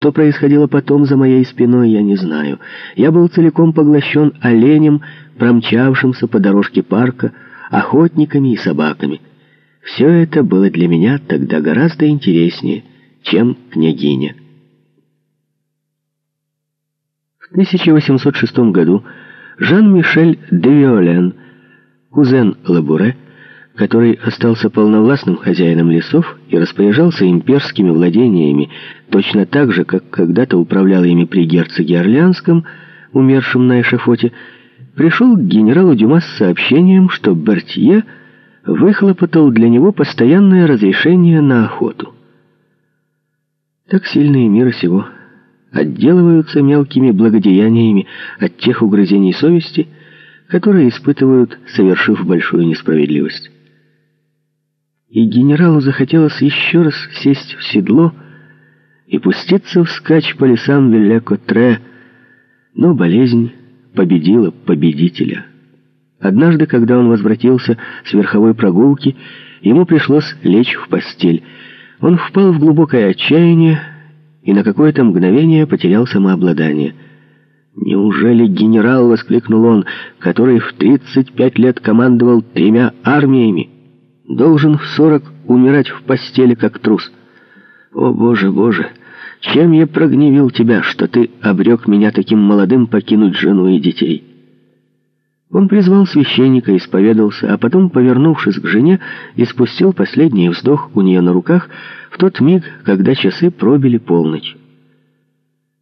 Что происходило потом за моей спиной, я не знаю. Я был целиком поглощен оленем, промчавшимся по дорожке парка, охотниками и собаками. Все это было для меня тогда гораздо интереснее, чем княгиня. В 1806 году Жан-Мишель де Виолен, кузен Лабуре, который остался полновластным хозяином лесов и распоряжался имперскими владениями точно так же, как когда-то управлял ими при герцоге Орлеанском, умершем на эшафоте, пришел к генералу Дюма с сообщением, что Бертье выхлопотал для него постоянное разрешение на охоту. Так сильные мира сего отделываются мелкими благодеяниями от тех угрызений совести, которые испытывают, совершив большую несправедливость и генералу захотелось еще раз сесть в седло и пуститься вскачь по лесам Велеко-Тре, но болезнь победила победителя. Однажды, когда он возвратился с верховой прогулки, ему пришлось лечь в постель. Он впал в глубокое отчаяние и на какое-то мгновение потерял самообладание. «Неужели генерал?» — воскликнул он, который в 35 лет командовал тремя армиями должен в сорок умирать в постели, как трус. О, Боже, Боже, чем я прогневил тебя, что ты обрек меня таким молодым покинуть жену и детей?» Он призвал священника, исповедался, а потом, повернувшись к жене, испустил последний вздох у нее на руках в тот миг, когда часы пробили полночь.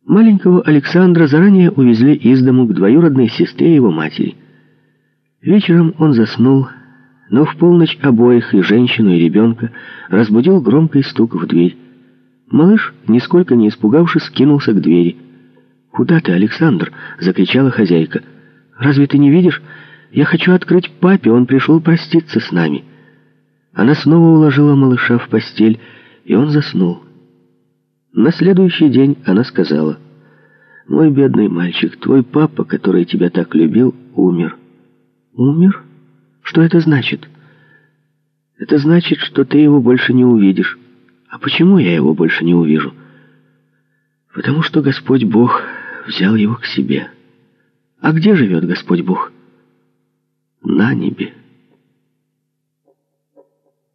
Маленького Александра заранее увезли из дому к двоюродной сестре его матери. Вечером он заснул, но в полночь обоих, и женщину, и ребенка, разбудил громкий стук в дверь. Малыш, нисколько не испугавшись, кинулся к двери. «Куда ты, Александр?» — закричала хозяйка. «Разве ты не видишь? Я хочу открыть папе, он пришел проститься с нами». Она снова уложила малыша в постель, и он заснул. На следующий день она сказала, «Мой бедный мальчик, твой папа, который тебя так любил, умер». «Умер?» Что это значит? Это значит, что ты его больше не увидишь. А почему я его больше не увижу? Потому что Господь Бог взял его к себе. А где живет Господь Бог? На небе.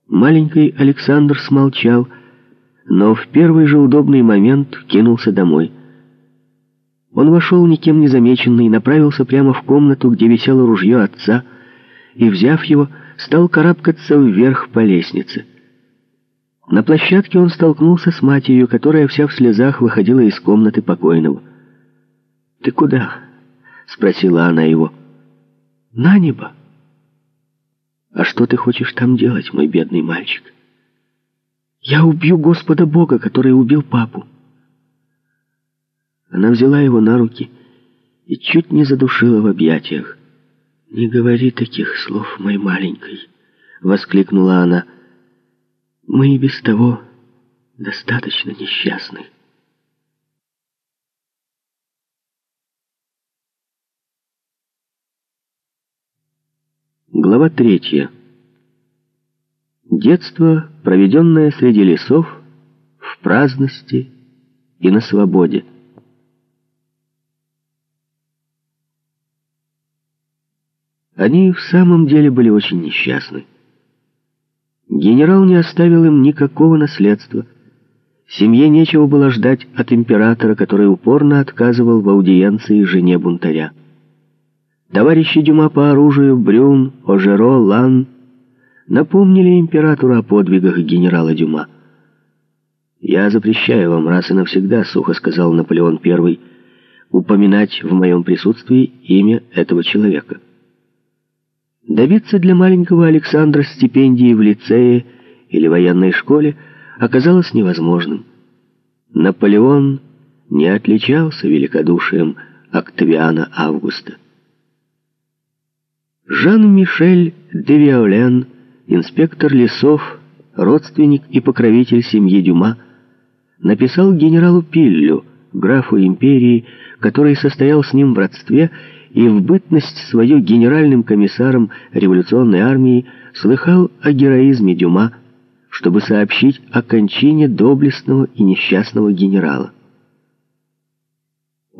Маленький Александр смолчал, но в первый же удобный момент кинулся домой. Он вошел никем не замеченный и направился прямо в комнату, где висело ружье отца, и, взяв его, стал карабкаться вверх по лестнице. На площадке он столкнулся с матерью, которая вся в слезах выходила из комнаты покойного. «Ты куда?» — спросила она его. «На небо». «А что ты хочешь там делать, мой бедный мальчик?» «Я убью Господа Бога, который убил папу». Она взяла его на руки и чуть не задушила в объятиях. «Не говори таких слов, мой маленький!» — воскликнула она. «Мы и без того достаточно несчастны». Глава третья. Детство, проведенное среди лесов, в праздности и на свободе. Они в самом деле были очень несчастны. Генерал не оставил им никакого наследства. Семье нечего было ждать от императора, который упорно отказывал в аудиенции жене бунтаря. Товарищи Дюма по оружию Брюн, Ожеро, Лан напомнили императору о подвигах генерала Дюма. «Я запрещаю вам раз и навсегда», — сухо сказал Наполеон I, — «упоминать в моем присутствии имя этого человека». Добиться для маленького Александра стипендии в лицее или военной школе оказалось невозможным. Наполеон не отличался великодушием Октавиана Августа. Жан-Мишель де Виолен, инспектор лесов, родственник и покровитель семьи Дюма, написал генералу Пиллю, графу империи, который состоял с ним в родстве и в бытность свою генеральным комиссаром революционной армии слыхал о героизме Дюма, чтобы сообщить о кончине доблестного и несчастного генерала.